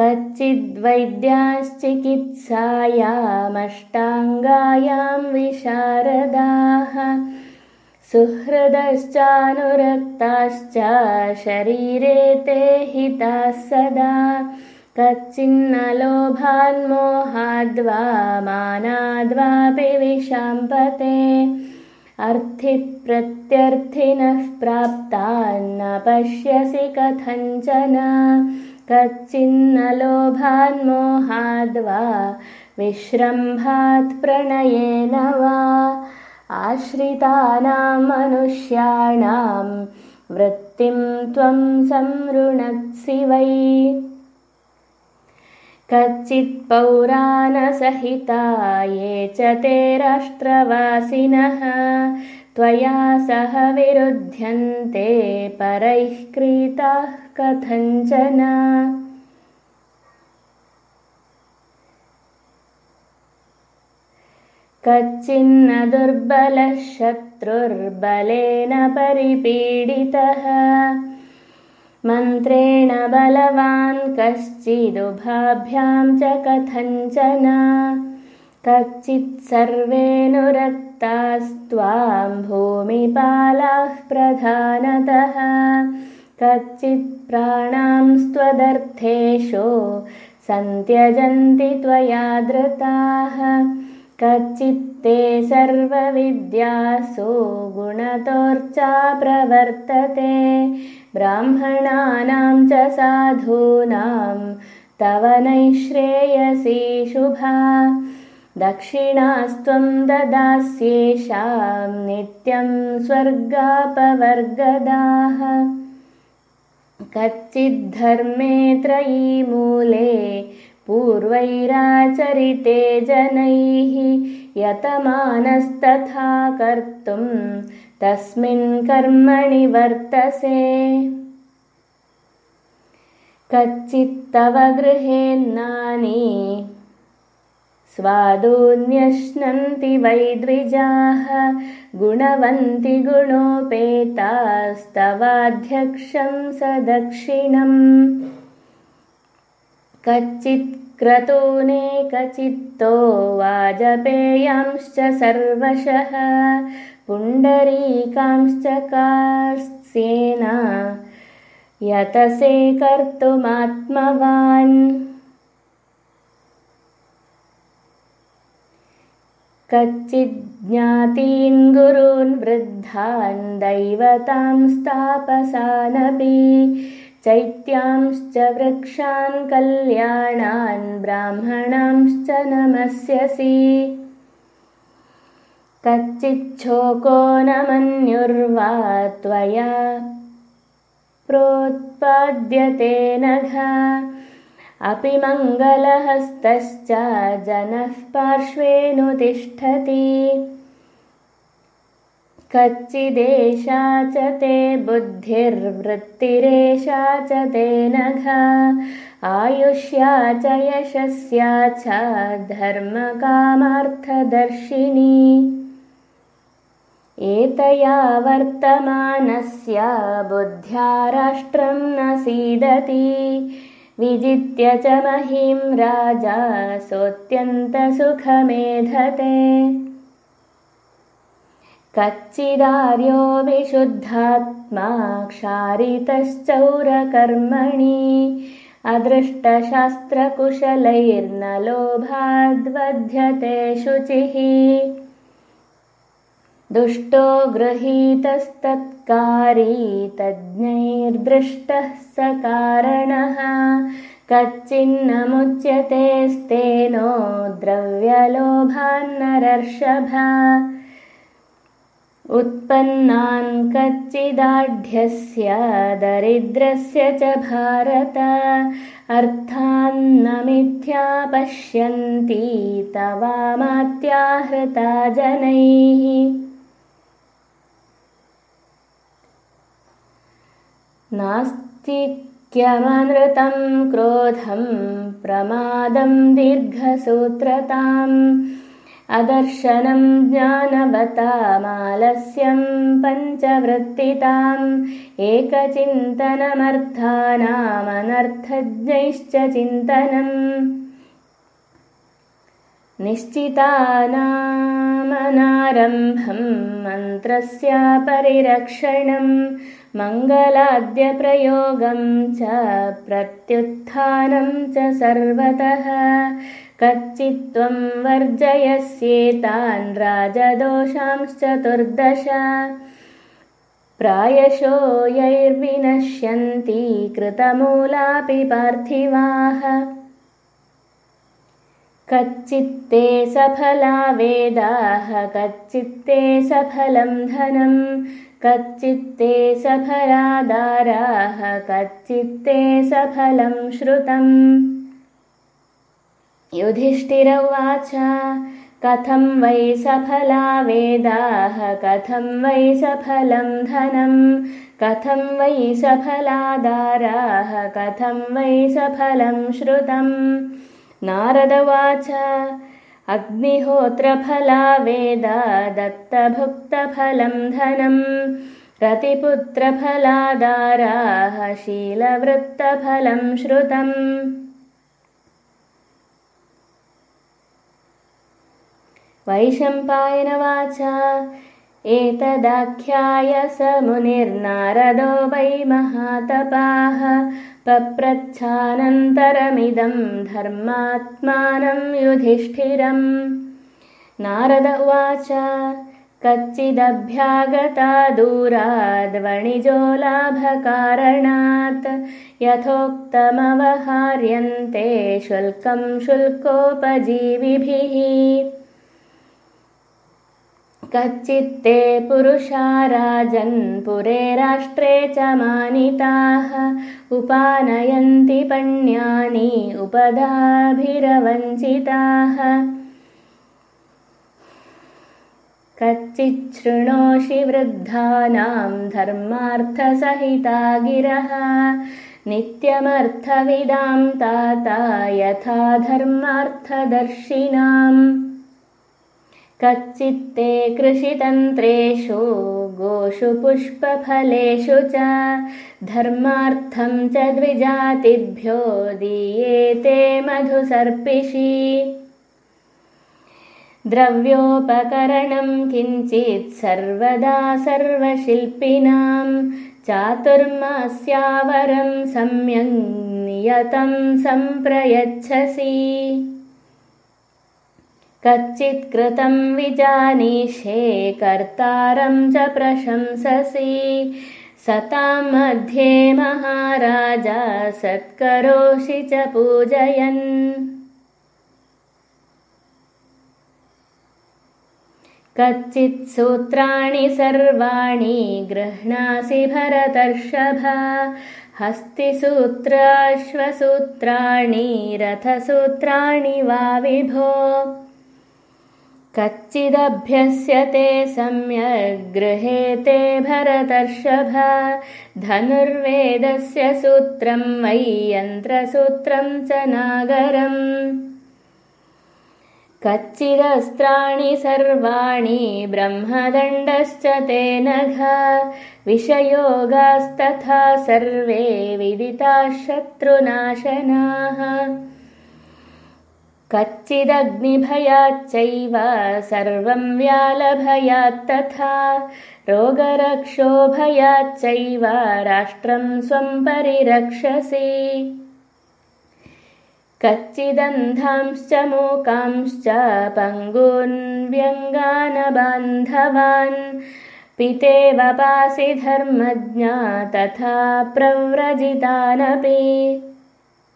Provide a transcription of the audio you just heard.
कच्चिद्वैद्याश्चिकित्सायामष्टाङ्गायां विशारदाः सुहृदश्चानुरक्ताश्च शरीरे ते हिताः सदा। कच्चिन्नलोभान्मोहाद्वा मानाद्वापि विशाम्पते। अर्थिप्रत्यर्थिनः प्राप्तान्न पश्यसि कथञ्चन कच्चिन्न लोभान्मोहाद्वा विश्रम्भात् प्रणयेन वा आश्रितानां मनुष्याणां वृत्तिं त्वं संवृणत्सि वै। कच्चित्पौराणसहिता ये च ते राष्ट्रवासिनः त्वया सह विरुध्यन्ते परैः क्रीताः कथञ्चन। कच्चिन्न दुर्बलः शत्रुर्बलेन परिपीडितः। मन्त्रेण बलवान् कश्चिदुभाभ्यां च कथञ्चन कच्चित् सर्वेऽनुरक्तास्त्वां भूमिपालाः प्रधानतः। कच्चित् प्राणांस्त्वदर्थेषु सन्त्यजन्ति त्वया धृताः। कच्चित्ते सर्वविद्यासु गुणतोर्चा प्रवर्तते। ब्राह्मणानां च साधूनां तव नैश्रेयसी शुभा दक्षिणास्त्वं ददास्येषां नित्यं स्वर्गापवर्गदाः। कच्चिद्धर्मे त्रयीमूले पूर्वैराचरिते जनैः यतमानस्तथा कर्तुं तस्मिन् कर्मणि वर्तसे। कच्चित्तव गृहेन्नानि स्वादून्यश्नन्ति वै द्विजाः गुणवन्ति गुणोपेतास्तवाध्यक्षं सदक्षिणम्। कच्चित्क्रतूनेकचित्तो वाजपेयांश्च सर्वशः पुण्डरीकांश्च कास्येन यतसे कर्तुमात्मवान् कच्चिज्ज्ञातीन् गुरून् वृद्धान् दैवतांस्तापसानपि चैत्यांश्च वृक्षान् कल्याणान् ब्राह्मणांश्च नमस्यसि। कच्चिच्छोको न मन्युर्वा त्वया प्रोत्पाद्यते नघा अपि मङ्गलहस्तश्च जनः पार्श्वेऽनुतिष्ठति कच्चिदेषा च ते बुद्धिर्वृत्तिरेषा च ते नघा। आयुष्या च यशस्या च धर्मकामार्थदर्शिनी। एतया वर्तमानस्य बुद्ध्या राष्ट्रं न सीदति विजित्य च महीं राजा सोऽत्यन्तसुखमेधते। कच्चिदार्यो विशुद्धात्मा क्षारितश्चौरकर्मणि अदृष्टशास्त्रकुशलैर्न लोभाद्वध्यते शुचिः दुष्टो गृहीतस्तत्कारी तज्ञैर्दृष्टः स कारणः। कच्चिन्नमुच्यतेस्तेनो द्रव्यलोभान्नरर्षभा। उत्पन्नान् कच्चिदाढ्यस्य दरिद्रस्य च भारत। अर्थान्न मिथ्या पश्यन्ति तवामात्याहृता जनैः नास्तिक्यमनृतं क्रोधं प्रमादं दीर्घसूत्रताम् अदर्शनं ज्ञानवतामालस्यं पञ्चवृत्तिताम् एकचिन्तनमर्थानामनर्थज्ञैश्च चिन्तनम्। निश्चितानामनारम्भं मन्त्रस्य परिरक्षणं मङ्गलाद्यप्रयोगं च प्रत्युत्थानं च सर्वतः। कच्चित्त्वं वर्जयस्येतान् राजदोषांश्चतुर्दश। प्रायशो यैर्विनश्यन्ति कृतमूलापि पार्थिवाः। कच्चित्ते सफला वेदाः कच्चित्ते सफलं धनं कच्चित्ते सफलादाराः कच्चित्ते सफलं श्रुतम्। युधिष्ठिर उवाच कथं वै सफला वेदाः कथं वै सफलं धनं कथं वै सफलादाराः कथं वै सफलं श्रुतम्? नारद उवाच अग्निहोत्रफला वेदा दत्तभुक्तफलं धनं रतिपुत्रफलादाराः शीलवृत्तफलं श्रुतम्। वैशम्पायनवाच एतदाख्याय स मुनिर्नारदो वै महातपाः पप्रच्छानन्तरमिदं धर्मात्मानं युधिष्ठिरम्। नारद उवाच कच्चिदभ्यागता दूराद्वणिजोलाभकारणात् यथोक्तमवहार्यन्ते शुल्कं शुल्कोपजीविभिः कच्चित्ते पुरुषा राजन्पुरे राष्ट्रे च मानिताः। उपानयन्ति पण्यानि उपदाभिरवञ्चिताः। कच्चिच्छृणोषि वृद्धानां धर्मार्थसहिता गिरः नित्यमर्थविदां ताता यथा धर्मार्थदर्शिनाम् कच्चित्ते कृषितन्त्रेषु गोषु पुष्पफलेषु च धर्मार्थं च द्विजातिभ्यो दीयेते मधुसर्पिषि। द्रव्योपकरणं किञ्चित् सर्वदा सर्वशिल्पिनां चातुर्मास्यावरं सम्यङ् नियतं सम्प्रयच्छसि कच्चित्कृतं विजानीषे कर्तारं च प्रशंससि। सतां मध्ये महाराजा सत्करोषि च पूजयन्। कच्चित् सूत्राणि सर्वाणि गृह्णासि भरतर्षभा। हस्तिसूत्राश्वसूत्राणि रथसूत्राणि वा विभो कच्चिदभ्यस्यते सम्यग्गृहेते भरतर्षभ। धनुर्वेदस्य सूत्रं वै यन्त्रसूत्रं च नागरम्। कच्चिदस्त्राणि सर्वाणि ब्रह्मदण्डश्च ते नघ। विषयोगास्तथा सर्वे विदिताः शत्रुनाशनाः कच्चिदग्निभयाच्चैव सर्वं व्यालभयात्तथा रोगरक्षोभयाच्चैव राष्ट्रं स्वं परिरक्षसि। कच्चिदन्धांश्च मूकांश्च पङ्गून्व्यङ्गानबान्धवान् पितेवपासि धर्मज्ञा तथा प्रव्रजितानपि